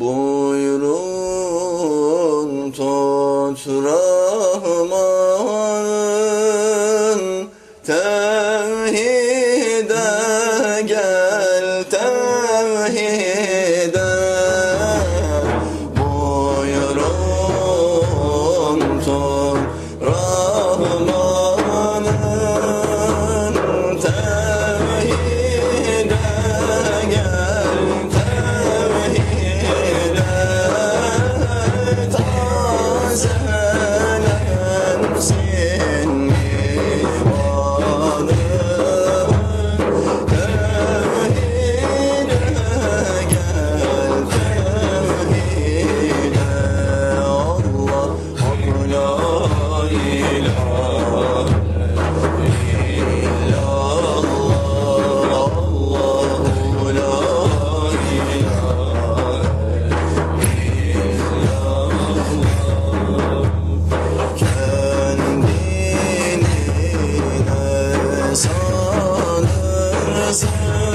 Buyurun toprağıma varın ter Cause